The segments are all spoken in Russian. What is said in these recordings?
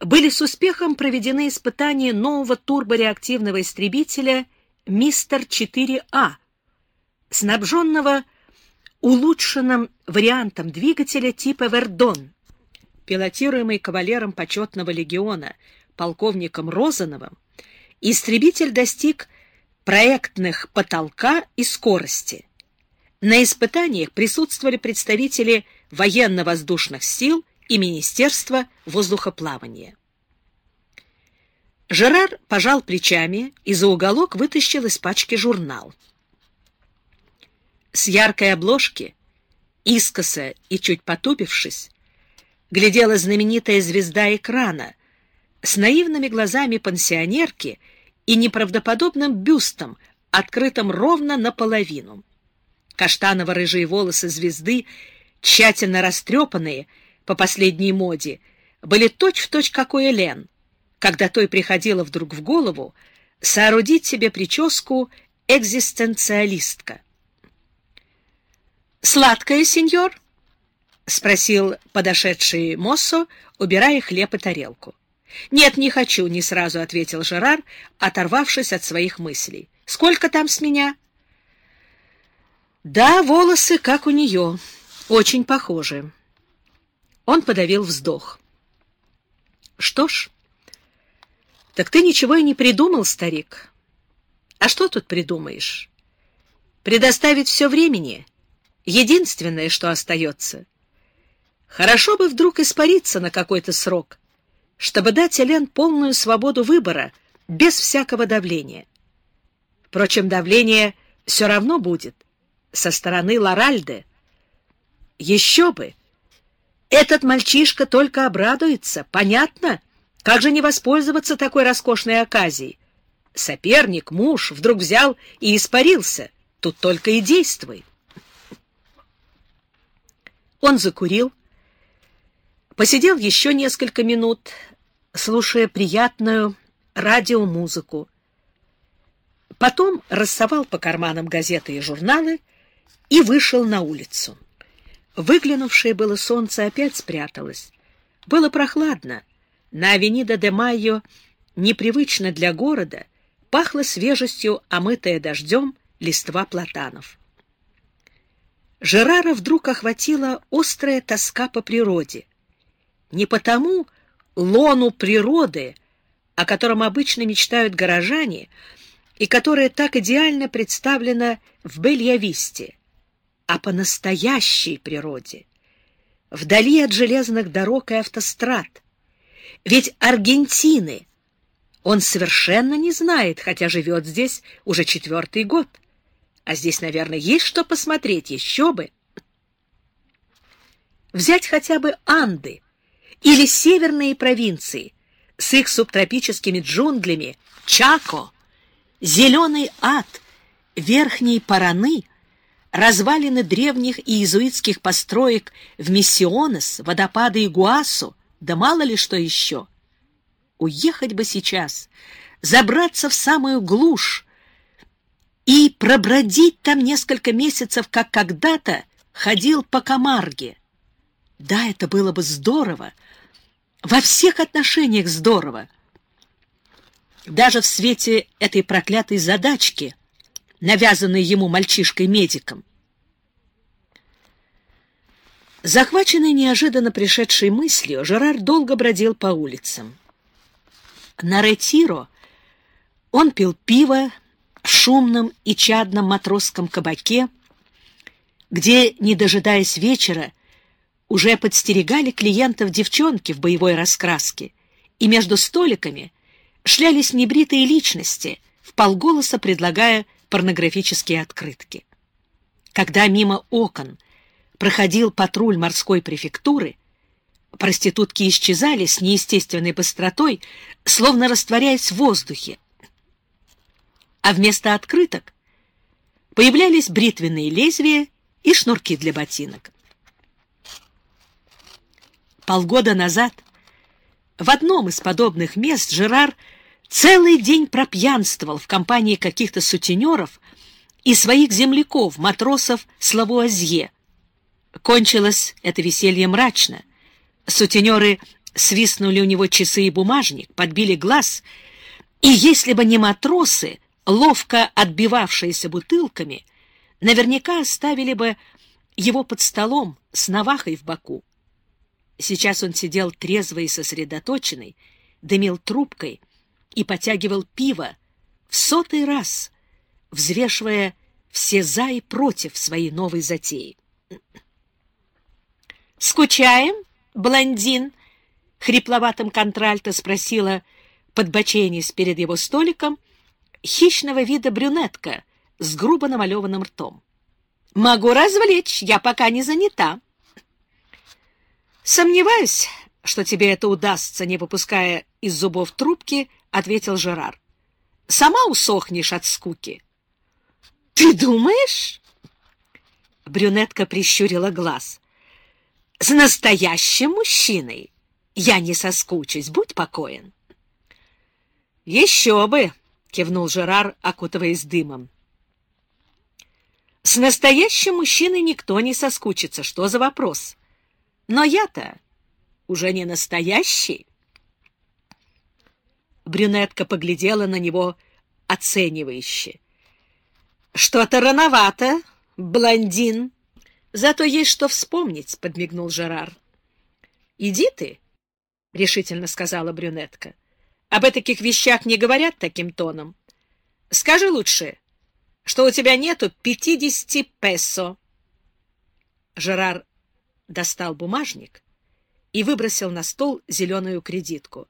были с успехом проведены испытания нового турбореактивного истребителя «Мистер-4А», снабженного улучшенным вариантом двигателя типа «Вердон», пилотируемый кавалером почетного легиона полковником Розановым, истребитель достиг проектных потолка и скорости. На испытаниях присутствовали представители военно-воздушных сил и Министерства воздухоплавания. Жерар пожал плечами и за уголок вытащил из пачки журнал. С яркой обложки, искоса и чуть потупившись, глядела знаменитая звезда экрана с наивными глазами пансионерки и неправдоподобным бюстом, открытым ровно наполовину. Каштаново-рыжие волосы звезды, тщательно растрепанные по последней моде, были точь-в-точь, точь, как у Элен, когда той приходило вдруг в голову соорудить себе прическу экзистенциалистка. «Сладкое, сеньор?» — спросил подошедший Моссо, убирая хлеб и тарелку. «Нет, не хочу», — не сразу ответил Жерар, оторвавшись от своих мыслей. «Сколько там с меня?» «Да, волосы, как у нее, очень похожи». Он подавил вздох. «Что ж, так ты ничего и не придумал, старик. А что тут придумаешь? Предоставить все времени — единственное, что остается. Хорошо бы вдруг испариться на какой-то срок, чтобы дать Элен полную свободу выбора, без всякого давления. Впрочем, давление все равно будет со стороны Лоральды. Еще бы! Этот мальчишка только обрадуется, понятно? Как же не воспользоваться такой роскошной оказией? Соперник, муж, вдруг взял и испарился. Тут только и действуй. Он закурил, посидел еще несколько минут, слушая приятную радиомузыку. Потом рассовал по карманам газеты и журналы и вышел на улицу. Выглянувшее было солнце опять спряталось. Было прохладно. На авенида де Майо, непривычно для города, пахло свежестью, омытая дождем, листва платанов. Жерара вдруг охватила острая тоска по природе. Не потому лону природы, о котором обычно мечтают горожане, и которая так идеально представлена в Бельявисте, а по настоящей природе, вдали от железных дорог и автострад. Ведь Аргентины он совершенно не знает, хотя живет здесь уже четвертый год. А здесь, наверное, есть что посмотреть, еще бы. Взять хотя бы Анды или северные провинции с их субтропическими джунглями, Чако, зеленый ад, верхние Параны, развалины древних иезуитских построек в Миссионес, водопады Игуасу, да мало ли что еще. Уехать бы сейчас, забраться в самую глушь, и пробродить там несколько месяцев, как когда-то ходил по Камарге. Да, это было бы здорово, во всех отношениях здорово. Даже в свете этой проклятой задачки, навязанной ему мальчишкой-медиком. Захваченный неожиданно пришедшей мыслью, Жерар долго бродил по улицам. На Ретиро он пил пиво, в шумном и чадном матросском кабаке, где, не дожидаясь вечера, уже подстерегали клиентов девчонки в боевой раскраске, и между столиками шлялись небритые личности, в полголоса предлагая порнографические открытки. Когда мимо окон проходил патруль морской префектуры, проститутки исчезали с неестественной быстротой, словно растворяясь в воздухе, а вместо открыток появлялись бритвенные лезвия и шнурки для ботинок. Полгода назад в одном из подобных мест Жерар целый день пропьянствовал в компании каких-то сутенеров и своих земляков, матросов Славуазье. Кончилось это веселье мрачно. Сутенеры Свистнули у него часы и бумажник, подбили глаз, и если бы не матросы, ловко отбивавшиеся бутылками, наверняка оставили бы его под столом с навахой в боку. Сейчас он сидел трезвый и сосредоточенный, дымил трубкой и потягивал пиво в сотый раз, взвешивая все «за» и «против» своей новой затеи. «Скучаем, блондин?» — хрипловатым контральто спросила, подбоченясь перед его столиком, хищного вида брюнетка с грубо намалеванным ртом. «Могу развлечь, я пока не занята». «Сомневаюсь, что тебе это удастся, не выпуская из зубов трубки», — ответил Жерар. «Сама усохнешь от скуки». «Ты думаешь?» Брюнетка прищурила глаз. «С настоящим мужчиной я не соскучусь, будь покоен». «Еще бы!» — кивнул Жерар, окутываясь дымом. «С настоящим мужчиной никто не соскучится. Что за вопрос? Но я-то уже не настоящий». Брюнетка поглядела на него оценивающе. «Что-то рановато, блондин. Зато есть что вспомнить», — подмигнул Жерар. «Иди ты», — решительно сказала брюнетка. «Об таких вещах не говорят таким тоном. Скажи лучше, что у тебя нету пятидесяти песо». Жерар достал бумажник и выбросил на стол зеленую кредитку.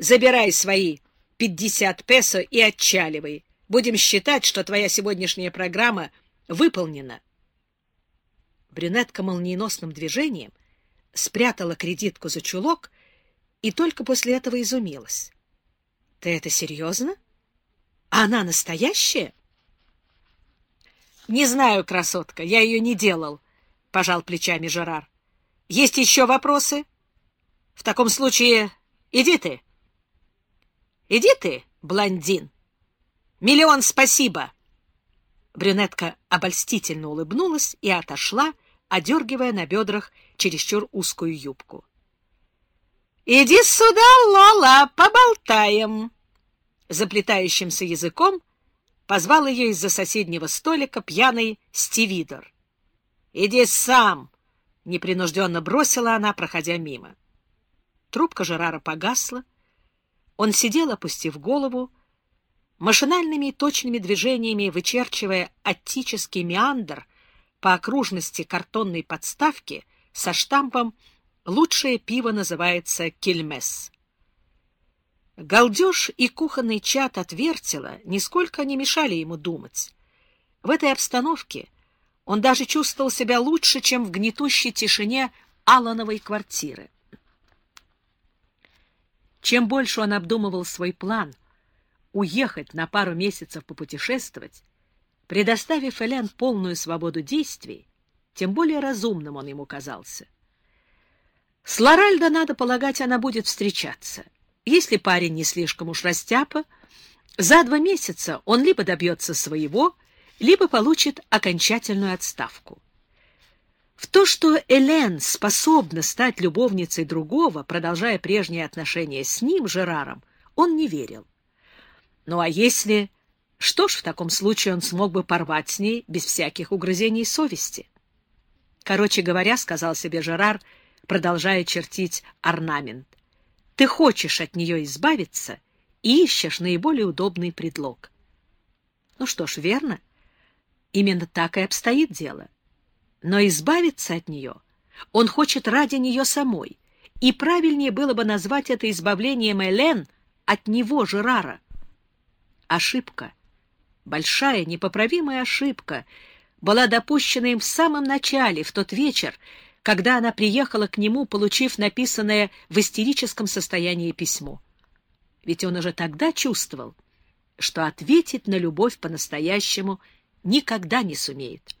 «Забирай свои пятьдесят песо и отчаливай. Будем считать, что твоя сегодняшняя программа выполнена. Брюнетка молниеносным движением спрятала кредитку за чулок и только после этого изумилась. — Ты это серьезно? Она настоящая? — Не знаю, красотка, я ее не делал, — пожал плечами Жерар. — Есть еще вопросы? В таком случае иди ты. Иди ты, блондин. Миллион спасибо! Брюнетка обольстительно улыбнулась и отошла, одергивая на бедрах чересчур узкую юбку. — Иди сюда, Лола, поболтаем! Заплетающимся языком позвал ее из-за соседнего столика пьяный Стивидор. — Иди сам! — непринужденно бросила она, проходя мимо. Трубка Жерара погасла. Он сидел, опустив голову, машинальными и точными движениями вычерчивая оттический меандр по окружности картонной подставки со штампом «Лучшее пиво называется кельмес». Галдеж и кухонный чат от вертела нисколько не мешали ему думать. В этой обстановке он даже чувствовал себя лучше, чем в гнетущей тишине Аллановой квартиры. Чем больше он обдумывал свой план — уехать на пару месяцев попутешествовать, предоставив Элен полную свободу действий, тем более разумным он ему казался. С Лоральдо, надо полагать, она будет встречаться. Если парень не слишком уж растяпа, за два месяца он либо добьется своего, либо получит окончательную отставку. В то, что Элен способна стать любовницей другого, продолжая прежние отношения с ним, Жераром, он не верил. Ну а если... Что ж, в таком случае он смог бы порвать с ней без всяких угрызений совести. Короче говоря, сказал себе Жерар, продолжая чертить орнамент, ты хочешь от нее избавиться и ищешь наиболее удобный предлог. Ну что ж, верно. Именно так и обстоит дело. Но избавиться от нее он хочет ради нее самой, и правильнее было бы назвать это избавлением Элен от него, Жерара. Ошибка, большая, непоправимая ошибка, была допущена им в самом начале, в тот вечер, когда она приехала к нему, получив написанное в истерическом состоянии письмо. Ведь он уже тогда чувствовал, что ответить на любовь по-настоящему никогда не сумеет.